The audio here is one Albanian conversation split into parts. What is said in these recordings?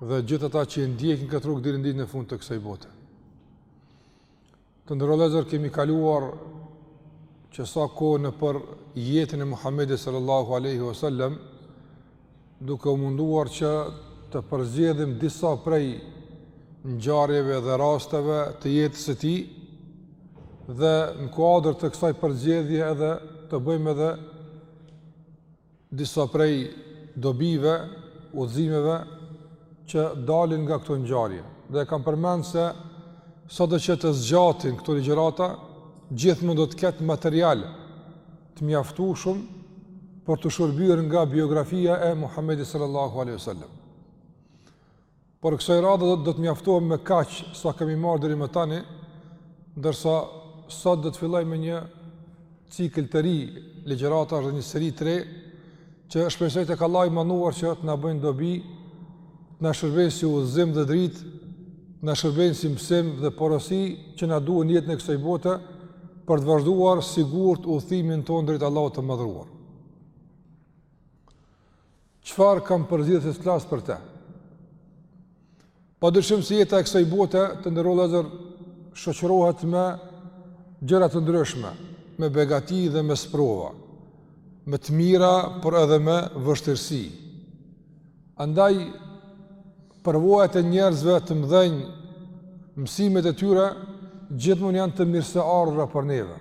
dhe gjithë ata që e ndjekin këtë rrugë deri në ditën e fundit të kësaj bote. Të nderuar vëllezër kemi kaluar që sa kohë nëpër jetën e Muhamedit sallallahu alaihi wasallam duke u munduar që të përzgjedhim disa prej ngjarjeve dhe rasteve të jetës së tij dhe në kuadër të kësaj përzgjedhje edhe të bëjmë edhe Disa prej dobive, udhëzimeve që dalin nga këto ngjarje. Dhe e kam përmend se sado që të zgjatin këto ligjërata, gjithmonë do të ketë material të mjaftueshëm për t'u shërbyer nga biografia e Muhamedit sallallahu alaihi wasallam. Por kësaj radhe do të mjaftohemi me kaq sa kemi marrë deri më tani, ndërsa sot do të fillojmë me një cikël të ri ligjëratash dhe një seri të re që shpresoj tek Allahu i Madhëruar që të na bëjnë dobi, të na shërbejnë si udhëzim dhe dritë, të na shërbejnë si mësim dhe porosi që na duhen në jetën e kësaj bote për të vazhduar sigurt udhëtimin tonë drejt Allahut të Madhëruar. Çfarë kam përzgjedhur të flas për të? Pa dyshim se jeta e kësaj bote të nderuar vëllezër shoqërohet me gjëra të ndryshme, me begati dhe me sprova, me të mira, por edhe me vështirësi. Andaj, përvojat e njerëzve të mdhenj, mësimet e tyre, gjithmonë janë të mirëseardhura për neve.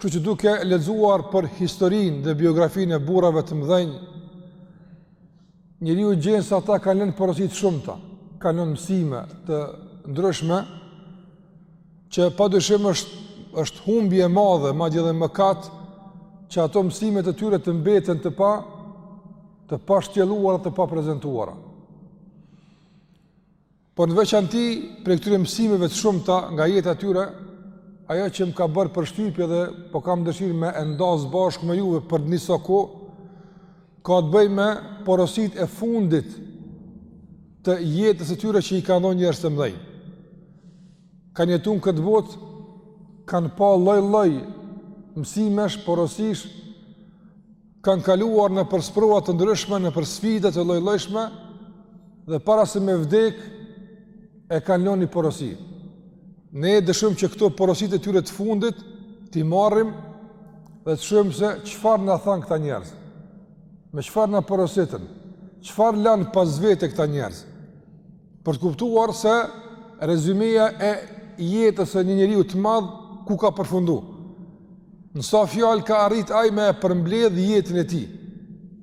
Kështu që duke lexuar për historinë dhe biografinë e burrave të mëdhenj, njeriu gjen se ata kanë lënë porosi të shumta, kanë lënë mësime të ndryshme që padyshim është është humbje e madhe, madje edhe mëkat që ato mësime të tyre të mbeten të pa të pashtjelluara, të paprezantuara. Por në veçanti prej këtyre mësimeve të shumta nga jeta e tyre, ajo që më ka bërë përshtypje dhe po kam dëshirë me e nda së bashkë me juve për një disa kohë, ka të bëjë me porositë e fundit të jetës së tyre që i kanë dhënë njerëz të mdhenj. Kanë jetu në këtë botë, kanë pa lloj-lloj mësimesh, porosish, kanë kaluar nëpër sprova të ndryshme, nëpër sfida të llojllojshme, dhe para se me vdek, e kanë lënë një porosi. Ne dëshirojmë që këto porositë e tyre të fundit, t'i marrim, dhe të shohim se çfarë na thanë këta njerëz, me çfarë na porositën, çfarë lanë pas vete këta njerëz. Për të kuptuar se rezumeja e jetës e një njeriu të madh ku ka përfundu. Në sa fjalë ka arrit ai me përmbledh jetën e tij.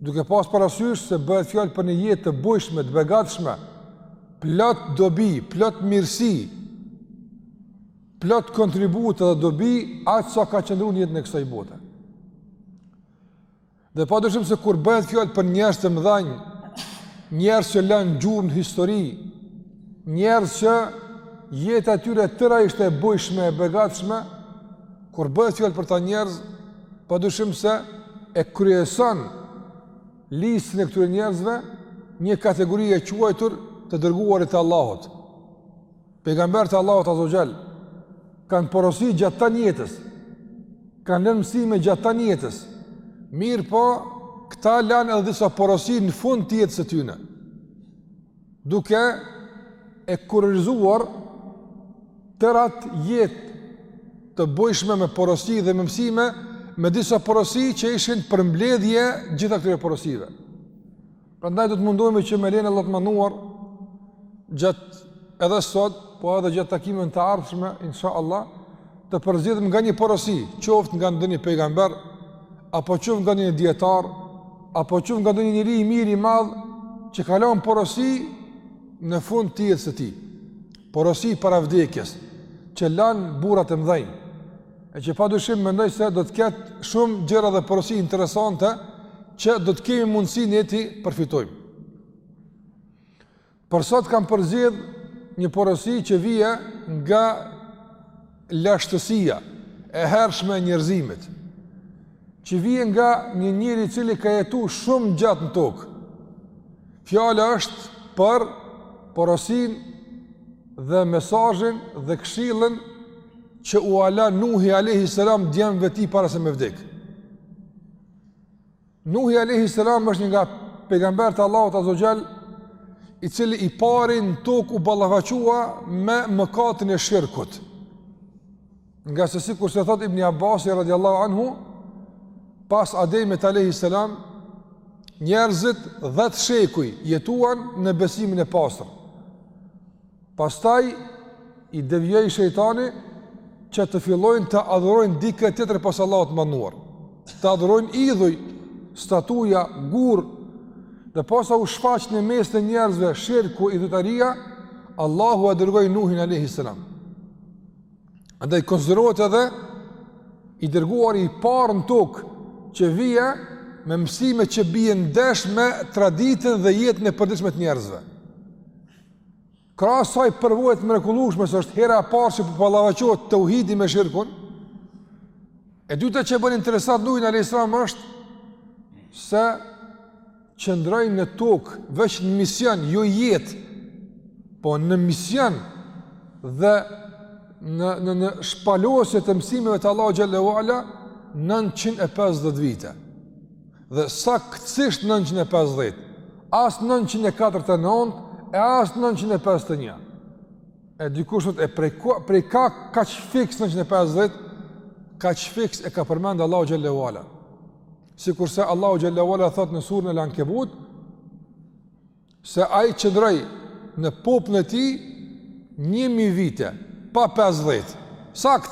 Duke pas parasysh se bëhet fjalë për një jetë të bujshme, të begatshme, plot dobi, plot mirësi, plot kontribute dhe dobi, aq sa ka qëndru në jetën e kësaj bote. Dhe pa dyshim se kur bëhet fjalë për njerëz të mëdhenj, njerëz që lanë gjurmë në histori, njerëz që jeta e tyre tëra ishte e bujshme e begatshme, kur bëhet fjalë për këta njerëz, pa dyshim se e kryeson listën e këtyre njerëzve një kategori e quajtur të dërguarit e Allahut. Pejgamberët e Allahut Azze ue xhel kanë porosit gjatë tanë jetës, kanë lënë mësime gjatë tanë jetës, mirëpo këta lanë edhe disa porosi në fund të jetës së tyne, duke e kurorëzuar tërë atë jetë të bujshme me porosi dhe me mësime, me disa porosi që ishin përmbledhje gjitha këtyre porosive. Prandaj do të mundohemi që me lejen e Allahut të madhëruar gjatë edhe sot, po edhe gjatë takimeve të ardhshme inshallah të përzgjidhim nga një porosi, qoftë nga ndonjë pejgamber apo qoftë nga ndonjë dijetar apo qoftë nga ndonjë njeri i mirë i madh që ka lënë porosi në fund të jetës së tij. Porosi para vdekjes që lanë burrat e mëdhenj. E që pa dyshim mendoj se do të ketë shumë gjëra dhe porosi interesante që do të kemi mundësi ne t'i përfitojmë. Për sot kam përzgjidh një porosi që vjen nga lashtësia e hershme e njerëzimit, që vjen nga një njeri i cili ka jetu shumë gjatë në tokë. Fjala është për porosinë dhe mesazhin dhe këshillën që ua la Nuhi alejhi selam djemve të tij para se me vdek. Nuhi alejhi selam është një nga pejgamberët e Allahut Azze ue xhel, i cili i pari në tokë u ballafaqua me mëkatin e shirkut. Ngase sikurse thotë Ibni Abasi radijallahu anhu, pas Ademit alejhi selam, njerëzit dhjetë shekuj jetuan në besimin e pastër. Pastaj i devijoi shejtani që të fillojnë të adhurojnë dikë tjetër pas Allahut të madhëruar. Të adhurojnë idhuj, statuja, gurë. Dhe posa u shfaq në mesin e njerëzve shirku, idhujtaria, Allahu e dërgoi Nuhin alejhi selam. Andaj konsiderohet edhe i dërguari i parë në tokë që vjen me mësime që bien ndesh me traditën dhe jetën e përditshme të njerëzve. Krahas asaj përvoje të mrekullushme se është hera e parë që po ballafaqohet teuhidi me shirkun, e dyta që e bën interesant Nuhin alejhi selam është se qëndroi në tokë veç në mision, jo jetë, po në mision dhe në, në, në shpalosje të mësimeve të Allahu xhallahu ala 950 vite. dhe saktësisht nëntëqind e pesëdhjetë, as nëntëqind e katërdhjetë e nëntë e as nëntëqind e pesëdhjetë e një. E dikush thotë e prej ku prej ka kaq fiks nëntëqind e pesëdhjetë, kaq fiks e ka përmend Allahu xhallahu ala. Sikurse Allahu xhallahu ala thotë në surën Al-Ankabut se ai qëndroi në popullin e tij 1000 vite pa 50. Sakt.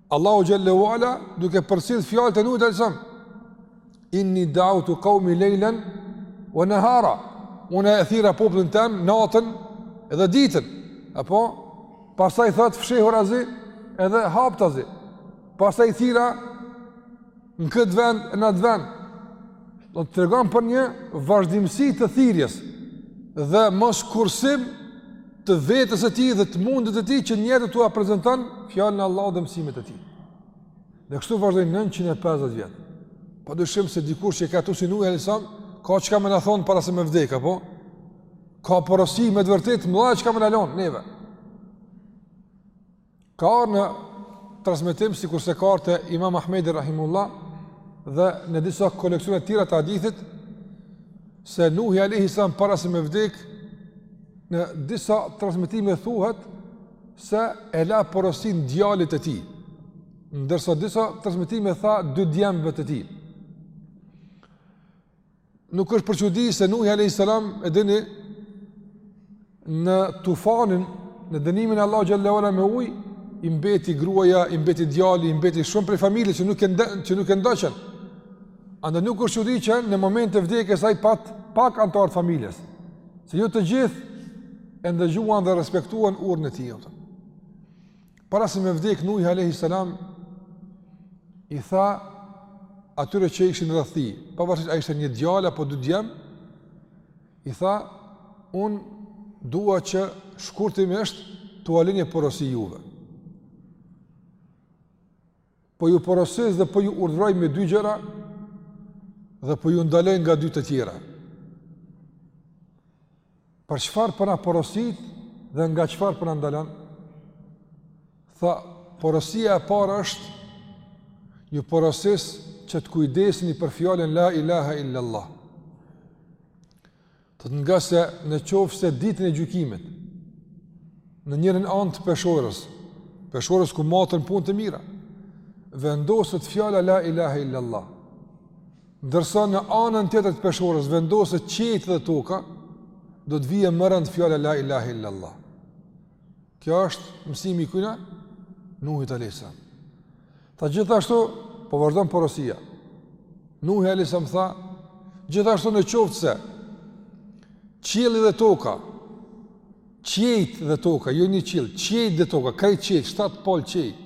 Allahu xhallahu ala duke përcjell fjalët e Nuhut alayhis salam inni da'utu qaumi laylan wa nahara unë e thira popullin tem natën edhe ditën apo pastaj thotë fshehurazi edhe haptazi pastaj thira në këtë vend, në atë vend, do të tregon për një vazhdimësi të thirrjes dhe mos kursim të vetes së tij dhe të mundit të tij që njerëzve t'ua prezenton fjalën e Allahut dhe mësimet e tij. Dhe kështu vazhdoi 950 vjet. Pa dyshim se dikush që i ka këto si Nuhi alejhi selam, ka çka me na thonë para se me vdeka, po? Ka porosi me të vërtetë të mëdha çka me na lonë neve. Ka ardhë në transmetim sikurse ka ardhë te imam Ahmedi rahimahullah dhe në disa koleksione tjera të hadithit se Nuhi alejhi selam para se me vdek në disa transmetime thuhet se e la porosinë djalit të tij ndërsa disa transmetime tha dy djemve të tij Nuk është për çudi se Nuhi alayhis salam e dini në tufanin në dënimin e Allahu xhallahu ala me ujë i mbeti gruaja, i mbeti djali, i mbeti shumë prej familjes që nuk e ndë, që nuk e ndoqën. Andaj nuk është çudi që në moment të vdekjes ai pat pak anëtarë të familjes. Se jo të gjithë e ndëgjuan dhe respektuan urdhrin e tij. Para se me vdek Nuhi alayhi salam i tha atyre që ishin rreth tij, pavarësisht a ishte një djalë apo dy djem, i tha unë dua që shkurtimisht t'ua lë një porosi juve. Po ju porosis dhe po ju urdhëroj me dy gjëra dhe po ju ndaloj nga dy të tjera. Për çfarë po na porosit dhe nga çfarë po na ndalon? Tha, porosia e parë është ju porosis që të kujdeseni për fjalën la ilaha illallah. Thotë ngase në qoftë se ditën e gjykimit në njërin anë të peshores, peshores ku maten punët e mira, vendoset fjala la ilaha illallah. Ndërsa në anën tjetër të peshores vendoset qiejt dhe toka, do të vijë më rëndë fjala la ilaha illallah. Kjo është mësimi i kujna, Nuhit alejhi selam. Tha gjithashtu, po vazhdon porosia. Nuhi alejhi selam tha, gjithashtu në qoftë se, qielli dhe toka, qiejt dhe toka, jo një qiell, qiejt dhe toka, krejt qiejt, shtatë pol qiejt,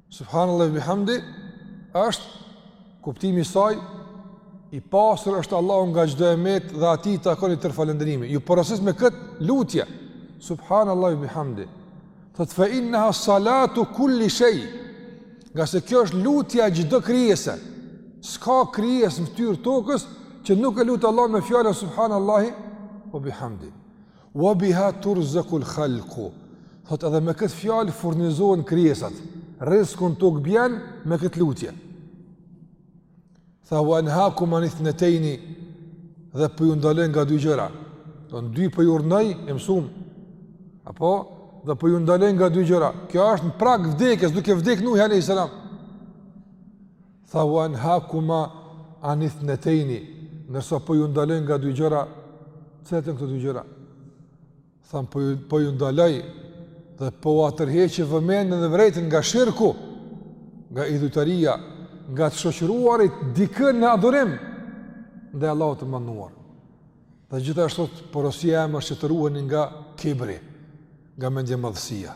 Subhanallahi ve bihamdi është kuptimi i saj i pastër është Allahu nga çdo e metë dhe atij i takon i tërë falënderimi. Ju porosis me kët lutje. Subhanallahi ve bihamdi. Thotë fa innaha salatu kulli shay. Ngase kjo është lutja e çdo krijese. S'ka krijesë në fytyrë të tokës që nuk e lut Allahun me fjalën subhanallahi ve bihamdi. Wa biha turzaqu al-khalqu. Thotë edhe me këtë fjalë furnizohen krijesat. Rrisku në tokë bjen me këtë lutje. Tha wa anhakuma an ithnatayn dhe po ju ndaloj nga dy gjëra. Do në dy po ju urdhnoj i mësum. Apo dhe po ju ndaloj nga dy gjëra. Kjo është në prag vdekjes, duke vdek Nuhi alayhis salam. Tha wa anhakuma an ithnatayni, ndërsa po ju ndaloj nga dy gjëra, cilat janë këto dy gjëra? Tha po ju po ju ndaloj dhe po ua tërheq vëmendjen dhe vërejtjen nga shirku, nga idhujtaria, nga të shoqëruarit dikë në adhurim ndaj Allahut të madhëruar. Dhe gjithashtu porosia ime është që të ruheni nga kibri, nga mendjemadhësia.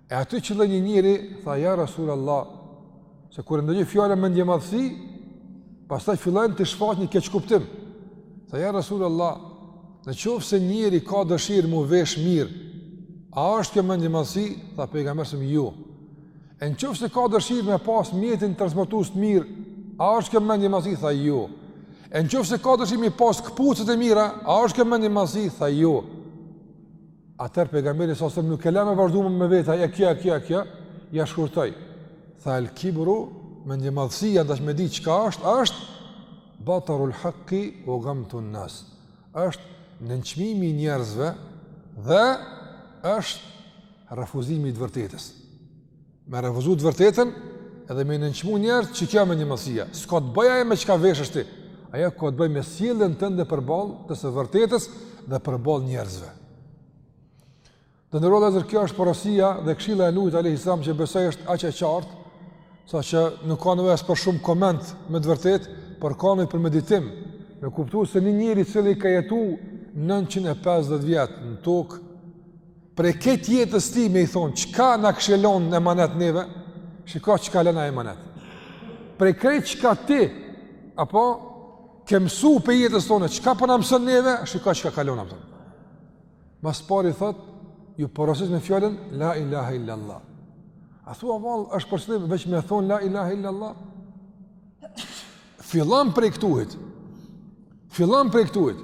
E aty qëlloi një njeri, tha ja Rasul Allah, se kur e ndëgjojnë fjalën mendjemadhësi, pastaj fillojnë të shfaqin keqkuptim. Tha ja Rasul Allah, në qoftë se njeri ka dëshirë m'u vesh mirë, a është kjo mendjemadhësi, tha pejgamberi alejhi selam jo. E në qoftë se ka dëshirë me pas mjetin transportues të mirë, a është kjo mendjemadhësi, tha jo. E në qoftë se ka dëshirë me pas këpucët e mira, a është kjo mendjemadhësi, tha jo. Atëherë pejgamberi alejhi selam nuk e la me vazhdu më me veta, e kjo, e kjo, e kjo, ia shkurtoi. Tha el kibru, mendjemadhësia, n'dash me di çka është, është, batarul haqi, wa gamtun nas. Është nënçmimi i njerëzve, dhe është refuzimi i të vërtetës. Me refuzu të vërtetën edhe me i nënçmu njerëzit qekjo mendjemadhësia. S'ka të bëjë ajo me çka vesh ti. Ajo ka të bëjë me sjellën tënde përballë të së vërtetës dhe përballë njerëzve. Të nderuar vëllezër, kjo është porosia dhe këshilla e Nuhit alejhi selam që besoj është aq e qartë, saqë nuk ka nevojë për shumë koment me të vërtetë, por ka nevojë për meditim, me kuptu se një njeri i cili ka jetu 950 vjet në tokë, Prej krejt jetës ti me i thonë, çka na këshillon emanet neve, shiko çka len emanet. Prej krejt çka ti, apo, ke msu prej jetës tonde, çka po na mëson neve, shiko çka ka lon, apo. Ma s'pari thotë, ju porosit me fjalën, la ilaha illa Allah. A thua vallë, është për qëllim, veç me thonë, la ilaha illa Allah. Fillon prej këtuhit, Fillon prej këtuhit.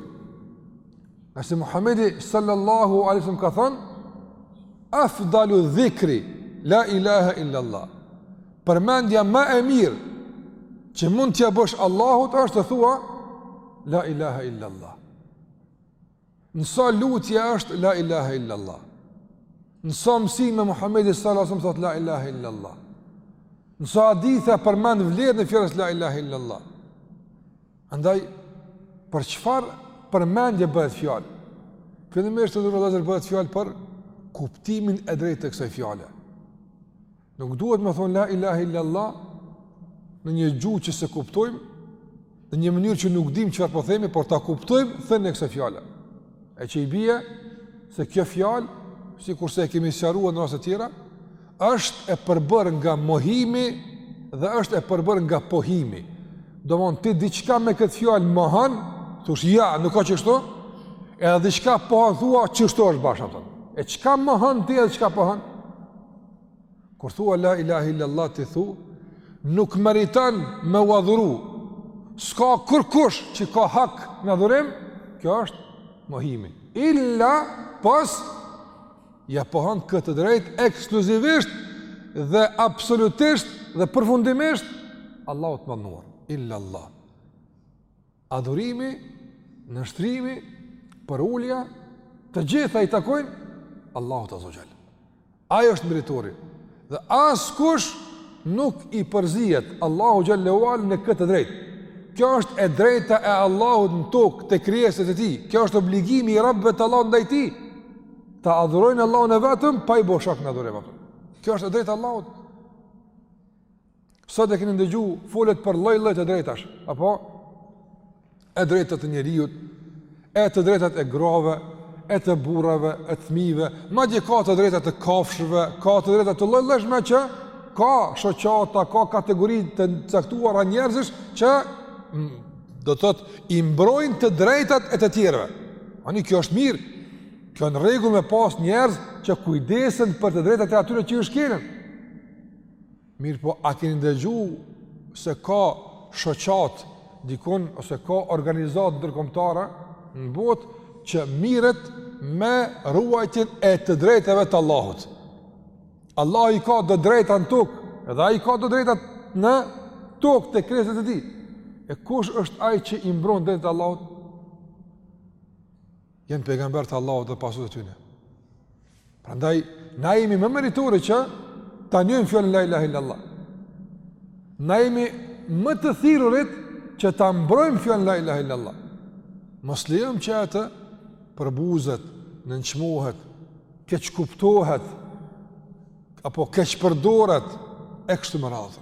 Nëse Muhamedi sallallahu alaihi wasallam ka thënë afdalu dhikri la ilaha illa allah. Përmendja më e mirë që mund t'ia bësh Allahut është të thua la ilaha illa allah. Në sa lutje është la ilaha illallah. Në sa mësime Muhammedi sallallahu alaihi wasallam thotë la ilaha illallah. Në sa hadithe përmend vlerën e fjalës la ilaha illallah. Andaj për çfarë përmendje bëhet fjalë? Fillimisht të nderuar vëllezër bëhet fjalë për kuptimin e drejtë të kësaj fjale. Nuk duhet me thonë la ilahe illallah në një gjuhë që s'e kuptojmë, në një mënyrë që nuk dimë çfarë po themi, por ta kuptojmë thënien e kësaj fjale. E që i bie se kjo fjalë, sikurse e kemi sqaruar në raste tjera, është e përbërë nga mohimi dhe është e përbërë nga pohimi. Domethonë, ti diçka me këtë fjalë mohon, thush jo, nuk ka qështu, edhe diçka pohon thua, qështu është bashkë, e çka mohon ti edhe çka pohon? Kur thua la ilahe illallah ti thu, nuk meriton me u adhuru. S'ka kurkush që ka hak në adhurim, ky është mohimi. Illa pos, ia pohon këtë të drejtë ekskluzivisht dhe absolutisht dhe përfundimisht Allahut të madhëruar. Illa Allah. Adhurimi, nënshtrimi, përulja, të gjitha i takojnë Allahut azze ue xhel. Ai është meritori. Dhe askush nuk i përzihet Allahut xhel-le ue ala në këtë të drejtë. Kjo është e drejta e Allahut në tokë te krijesat e tij. Ky është obligimi i robëve të Allahut ndaj tij. Ta adhurojnë Allahun e vetëm, pa i bo shok në adhurim. Kjo është e drejta e Allahut. Sot e keni ndëgju folet për lloj lloj të drejtash, apo? E drejtat të njeriut, e të drejtat e grave, e të burrave, e të fmijve, madje ka të drejta të kafshëve, ka të drejta të llojllojshme që ka shoqata, ka kategori të caktuara njerëzish që mm, do të thotë i mbrojnë të drejtat e të tjerëve. Ani, kjo është mirë, Kjo në rregull me pas njerëz që kujdesen për të drejtat e atyre që ju shkelen. Mirëpo, a keni ndëgju se ka shoqatë dikun, ose ka organizatë ndërkombtare në botë, që miret me ruajtjen e të drejtave të Allahut. Allahu i ka do drejta në tokë, edhe ai i ka do drejta në tokë te krijesat e tij. E kush është ai që i mbron drejtat e Allahut? Janë pejgamberët e Allahut dhe pasuesit e tyne. Prandaj na jemi më meritorët që ta njohim fjalën la ilaha illallah. Na jemi më të thirrurit që ta mbrojmë fjalën la ilaha illallah. Mos lejojmë që ajo të përbuzet, nënçmohet, keqkuptohet apo keqpërdoret e kështu me radhë.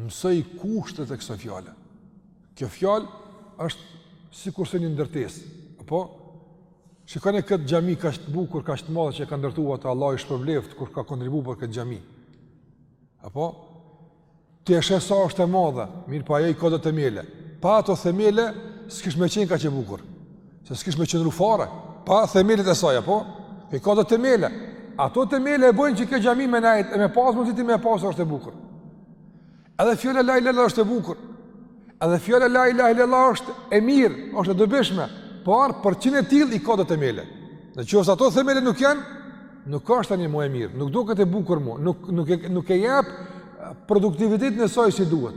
Mësoji kushtet e kësaj fjale. Kjo fjalë është sikurse një ndërtesë, apo? Shikone këtë xhami kaq të bukur, kaq të madhe që e ka ndërtu ata, Allahu i shpërbleft kur ka kontribu për këtë xhami. Apo? Ti e sheh sa është e madhe, mirëpo ajo i ka do themele. Pa ato themele, s'kish me qenë kaq e bukur. Se s'kish me qëndru fare, pa themelet e saj, apo? I ka do themele. Ato themele e bojnë që kjo xhami me nejtë, e me pasë mundësi ti me e pa, është e bukur. Edhe fjala la ilaha illallah është e bukur. Edhe fjala la ilaha illallah është e mirë, është e dobishme. Por, për t'qenë e tillë i ka do themele. Në qoftë se ato themele nuk janë, nuk është tani më e mirë, nuk duket e bukur më, nuk nuk e nuk e jap produktivitetin e saj si duhet.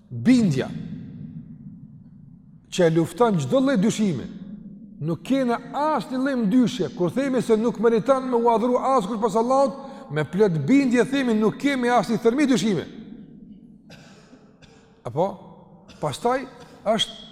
Bindja që e lufton çdo lloj dyshimi. Nuk kena asnjë lloj dyshe kur themi se nuk meriton me u adhru askush pos Allahut, me plot bindje themi nuk kemi asnjë thërrmi dyshimi. Apo pastaj është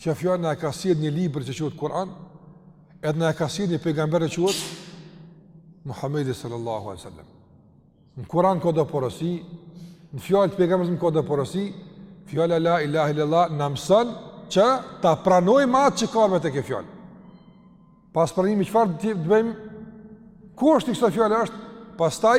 Kjo fjalë na e ka sjellë një libër që quhet Kur'an, edhe na e ka sjellë një pejgamber që quhet Muhamedi sallallahu alaihi wasallam. Në Kur'an ka do porosi, në fjalë të pejgamberit ka do porosi, fjala la ilaha illallah na mëson që ta pranojmë atë që ka ardh me te kjo fjalë. Pas pranimit çfarë të bëjmë? Kushti i kësaj fjale është? Pastaj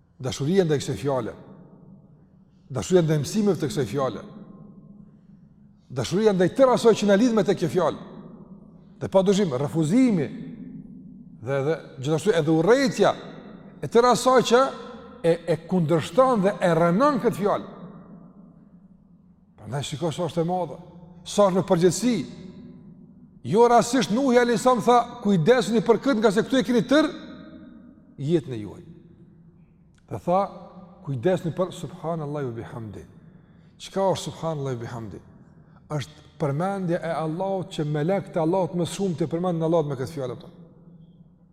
Dashuria ndaj kësaj fjale. Dashuria ndaj mësimeve të kësaj fjale. Dashuria ndaj tërë asaj që na lidh me të kjo fjalë. Dhe pa dyshim, refuzimi dhe edhe gjithashtu edhe urrejtja e tërë asaj që e e kundërshton dhe e rrënon këtë fjalë. Prandaj shiko sa është e madhe. Sa është në përgjithësi? Jo rastisht Nuhi alayhis salam tha, kujdesuni për këtë, nga se këtu e keni tërë jetën e juaj. Dhe tha, kujdesuni për subhanallahi wa bihamdi. Çka është subhanallahi wa bihamdi? Është përmendja e Allahut që melekët e Allahut më shumë e përmendin Allahun me këtë fjalë ato.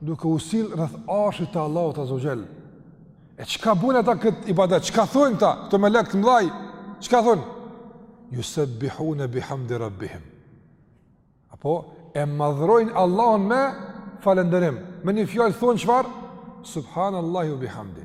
duke u sill rreth arshit të Allahut azza wa xhal. E çka bëjnë ata kët ibadet? Çka thonë ata? Këto melekë të mëdhaj. Çka thonë? Yusabbihuna bihamdi rabbihim. Apo e madhrojn Allahun me falënderim. Me një fjalë thonë çfarë? Subhanallahi wa bihamdi.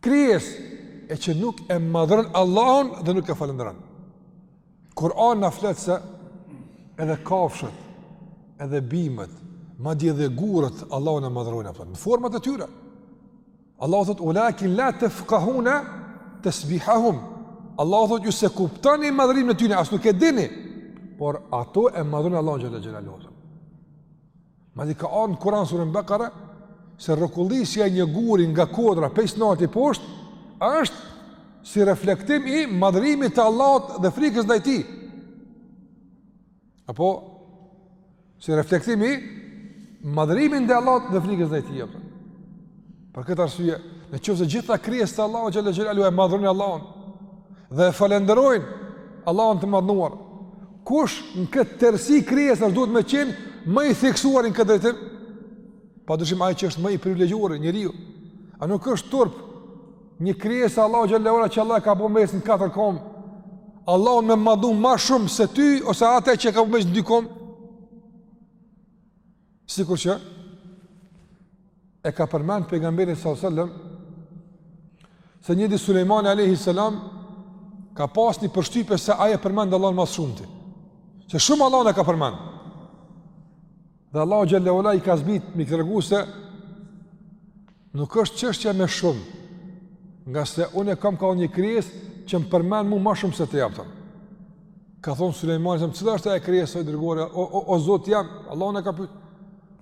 Krijesë e që nuk e madhron Allahun dhe nuk e falënderon. Kur'ani na flet se edhe kafshët, edhe bimët, madje edhe gurët Allahun e madhrojnë ato në format e tyre. Allahu thotë wa lakin la tafqahuna tasbihahum. Allahu thotë ju s'e kuptoni madhrimin e tyne, as nuk e dini. Por ato e madhrojnë Allahun xhalla xhelalu. Madje ka ardh në Kur'an surën Bekare se rrokullisja e një guri nga kodra prej së nalti poshtë është si reflektim i madhërimit të Allahut dhe frikës ndaj Tij. Apo si reflektim i madhërimit ndaj Allahut dhe frikës ndaj Tij. Për këtë arsye, në qoftë se gjitha krijesat e Allahut xhalla xhelalu e madhrojnë Allahun dhe e falënderojnë Allahun të madhnuar, kush në këtë tërësi krijesash duhet me qenë më i theksuari në këtë drejtim? Pa dyshim ai që është më i privilegjuari, njeriu. A nuk është turp një krijesë e Allahut xhalla wa ala që Allahu e ka bo me ec në katër kom. Allahun me madhnu ma shumë se ty ose atë që e ka bo me ec në dy kom. Sikur që e ka përmend pejgamberi sallallahu alajhi wasallam se një ditë Sulejmani alayhi salam ka pas një përshtypje se ai e përmend Allahun më së shumti. Se shumë Allahun e ka përmend. Dhe Allahu xhalla wa ala i ka zbrit me i tregu se Nuk është çështja me shumë, nga se unë e kam ka një krijesë që më përmend mu ma shumë se të japëtëm. Ka thonë Sulejmani, salam cila është ajo krijesë e dërgore, o, o, o Zoti jem, Allahun e ka pyt.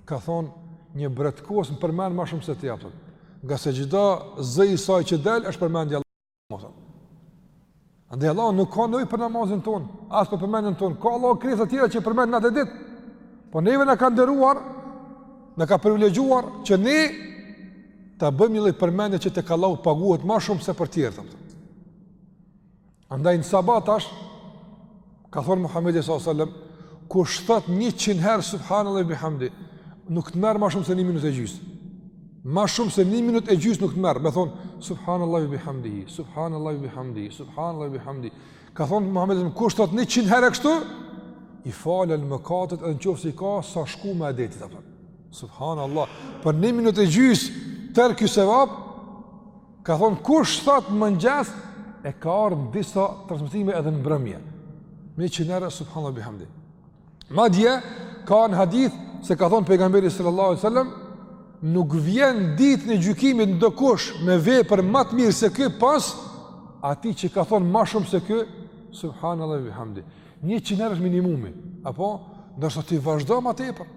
Ka thonë, një bretkosë më përmend ma shumë se të japëtëm. Nga se çdo zë i saj që del, është përmendja. Mosat. Andaj Allah nuk ka nevojë për namazin tonë, as për përmendjen tonë. Ka Allah krijesa të tjera që përmend natë e ditë. Po neve na ka nderuar, na ka privilegjuar që ne ta bëjmë një lloj përmendje që tek Allah paguhet më shumë se për të tjerët. Andaj në sabah tash Ka thonë Muhammedi s.a.s. Kush thot njëqind herë subhanallahi bihamdihi, nuk të merr ma shumë se një minut e gjysë. Ma shumë se një minut e gjysë nuk të merr. Me thonë, subhanallahi bihamdihi, subhanallahi bihamdihi, subhanallahi bihamdihi. Ka thonë Muhammedi s.a.s. Kush thot njëqind herë kështu, i falen mëkatet edhe në qoftë se ka sa shkuma e detit. Subhanallah, për një minut e gjysë, tërë ky sevap, Ka thonë, kush thot në mëngjes, e ka ardhë në disa transmitime edhe në mbrëmje. Njëqind herë, subhanallahi bihamdihi. Madje, ka ardhë në hadith, se ka thonë pejgamberi sallallahu alejhi sallam, nuk vjen ditën e gjykimit ndokush me vepër ma të mirë se ky, pos atij që ka thonë ma shumë se ky, subhanallahi bihamdihi. Njëqind herë është minimumi, apo, ndërsa ti vazhdo ma tepër.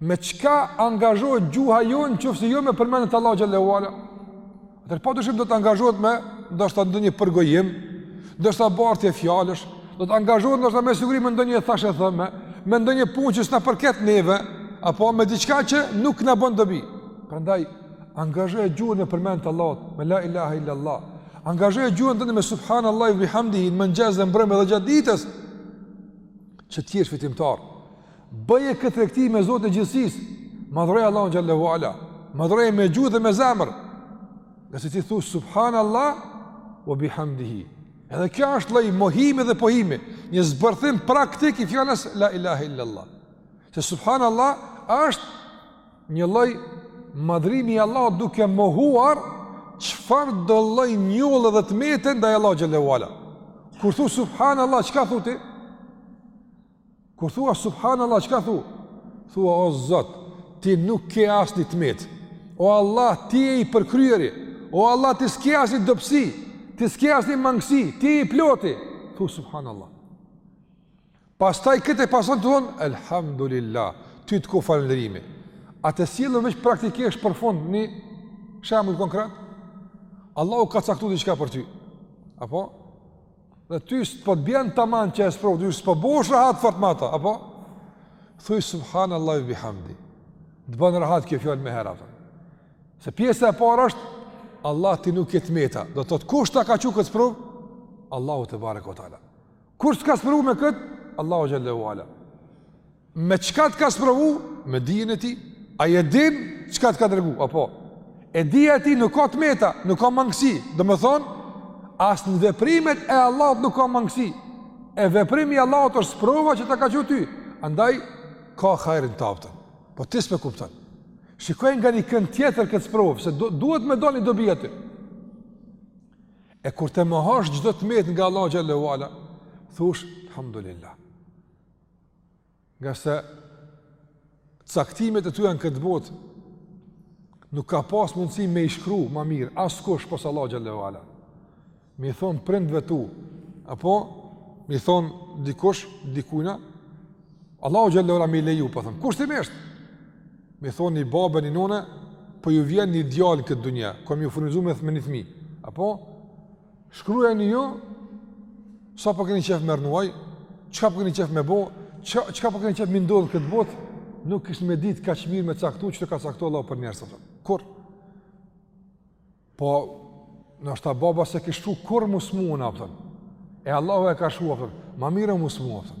Me çka angazhohet gjuha jonë nëse jo me përmendje të Allahut xhelle ue ala? Atëherë pa dyshim do të angazhohet me ndoshta ndonjë përgojim, ndoshta bartje fjalësh, do të angazhohet ndoshta me siguri me ndonjë thashetheme, me ndonjë punë që s'na përket neve, apo me diçka që nuk na bën dobi. Prandaj angazhoje gjuhën me përmendje të Allahut, me la ilaha illa Allah. Angazhoje gjuhën tënde me subhanallahi wa bihamdihi, në mëngjes dhe mbrëmje dhe gjatë ditës. Që të jesh fitimtar. Bëje këtë tregti me Zotin e gjithësisë. Madhroje Allahun xhelle ue ala. Madhroje me gjuhë dhe me zemër. Ngase ti thu subhanallah wa bihamdihi. Edhe kjo është lloj mohimi dhe pohimi, një zbërthim praktik i fjalës la ilaha illallah. Se subhanallah është një lloj madhrimi i Allahut duke mohuar çfarë do lloj njolle dhe të mete ndaj Allahut xhelle ue ala. Kur thu subhanallah çka thu ti? Kur thua subhanallah çka thu? Thua o Zot, ti nuk ke asnjë të metë. O Allah, ti je i përkryeri. O Allah, ti s'ke asnjë dobësi. Ti s'ke asnjë mangësi, ti je i ploti. Thu subhanallah. Pastaj këtë e pason tu thonë, Elhamdulillah, ty të takon falënderimi. Ta sjellim veç praktikisht për fund një shembull konkret? Allahu ka caktu diçka për ty. Apo? Dhe ty s'po të bjen taman që e sprovë, edhe s'po bohesh rahat fort me ta, apo? Thuj subhanallahi bihamdihi. Të bën rahat kjo fjalë menjëherë. Se pjesa e parë është, Allah ti nuk ke të meta. Do të thotë kush ta ka çu këtë sprovë? Allahu tebareke ue teala. Kush të ka sprovu me këtë? Allahu xhelle ue ala. Me çka të ka sprovu? Me dijen e tij. Ai e din çka të ka dërgu. Apo e dija e tij nuk ka të meta, nuk ka mangësi. Domethonë, as në veprimet e Allahut nuk ka mangësi. E veprimi i Allahut është sprova që ta ka çu ty. Andaj ka hajrin tamam. Po ti s'pe kupton. Shikoje nga një kënd tjetër këtë sprovë, se duhet me dalë një dobi aty. E kur të mohosh çdo të metë nga Allahu xhele ue ala, thush, alhamdulillah. Ngase caktimet e tija në këtë botë, nuk ka pas mundësi me i shkru ma mirë, askush pos Allahut xhele ue ala. Me i thonë prindve tu, apo me i thonë dikush, dikujna, Allahu xhele ue ala me i leju, po thom, kush të meshtë? Me i thonë një babë, një none, po ju vjen një djalë n'këtë dunja, kom me ju furnizu me një fmi, apo, Shkrujeni ju sa po keni qef me rrnu, çka po keni qef me bë, çka po keni qef me i ndodh n'këtë botë, nuk kishin me ditë kaq mirë me caktu qysh ka caktuar Allahu për njerëz apo. Kurrë, po ndoshta baba s'e kish shkru kurrë m'u smu apo. E Allahu e ka shkru apo. Ma mirë m'u smu apo.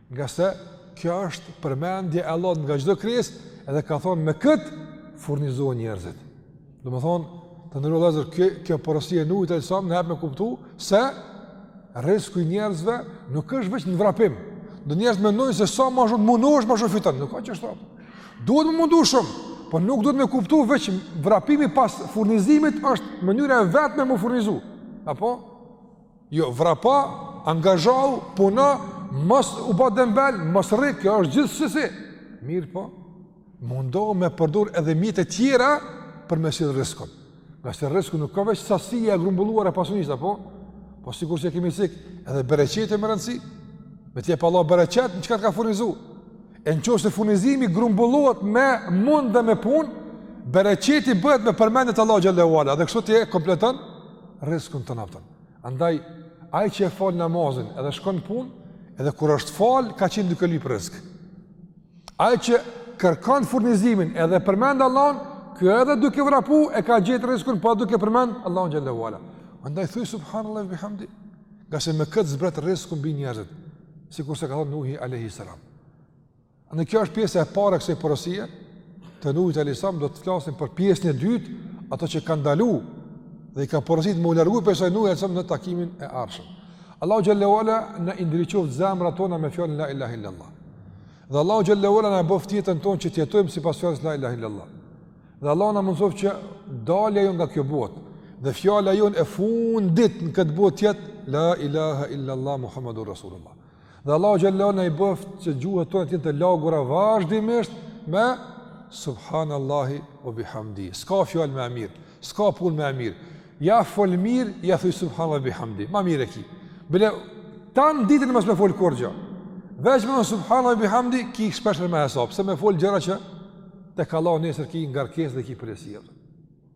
Ngase kjo është përmendje e Allahut nga çdo krijesë, edhe ka thonë me kët furnizohen njerëzit. Domethënë, të nderu vllezër kjo kjo porosi e Nuhit alayhi salam na jep me kuptu se rrisku i njerëzve nuk është veç në vrapim. Do njerëz mendojnë se sa ma shumë mundohesh ma shumë fiton. Nuk ka qashtu. Duhet m'u mundu shumë, po nuk duhet me kuptu veç vrapimi pas furnizimit është mënyra e vetme m'u furnizu. Apo Jo, vrapo, angazhohu, puno, mos u bën dembel, mos rri, kjo është gjithsesi. Mirëpo mundohu me përdor edhe mjete tjera për me sjell rriskun. Ngase rrisku nuk ka veç sasia e grumbulluar e pasunisë apo, po sikurse kemi cek, edhe bereqeti me rëndësi. Me t'jep Allahu bereqet, në çka të ka furnizu. E në qoftë se furnizimi grumbullohet me mund dhe me pun, bereqeti bëhet me përmendjet Allahut xhele ue ala, dhe kështu ti e kompleton rriskun tan apo. Andaj, ai që e fal namazin edhe shkon në punë, edhe kur është fal, ka qenë duke lyp rrisk. Ai që kërkon furnizimin edhe përmend Allahun, ky edhe duke vrapu e ka gjetë rriskun po duke përmend Allahun xhele ue ala. Andaj thuj subhanallahi ve bihamdihi. Ngase me këtë zbret rrisku mbi njerëzit, sikurse ka thënë Nuhi alayhi salam. E kjo është pjesa e parë e kësaj porosie, të Nuhit alayhis salam do të flasim për pjesën e dytë, ato që i ka ndalu dhe i ka porosit me u largu prej saj Nuhi alayhis salam në takimin e ardhshëm. Allahu xhele ue ala na i ndriçoft zemrat tona me fjalën la ilaha illallah. Dhe Allahu xhele ue ala na bëftë jetën tonë që të jetojmë sipas fjalës la ilaha illallah. Dhe Allahu na mundsoft që dalja jonë nga kjo botë dhe fjala jonë e fundit në këtë botë të jetë la ilaha illallah Muhammedun rasulullah. Dhe Allahu xhelle ve ala na i bëft që gjuhët tona të jenë të lagura vazhdimisht me subhanallahi wa bihamdi. S'ka fjalë ma e mirë, s'ka punë ma e mirë. Ja fol mirë, ja thuj subhanallahi wa bihamdi. Ma mirë e ki. Bile tan ditën mos me fol kurgjë. Veç me thën subhanallahi wa bihamdi ki shumë ma hesap, se me fol gjëra që të kalon nesër ki ngarkesë dhe ki përgjegjësi.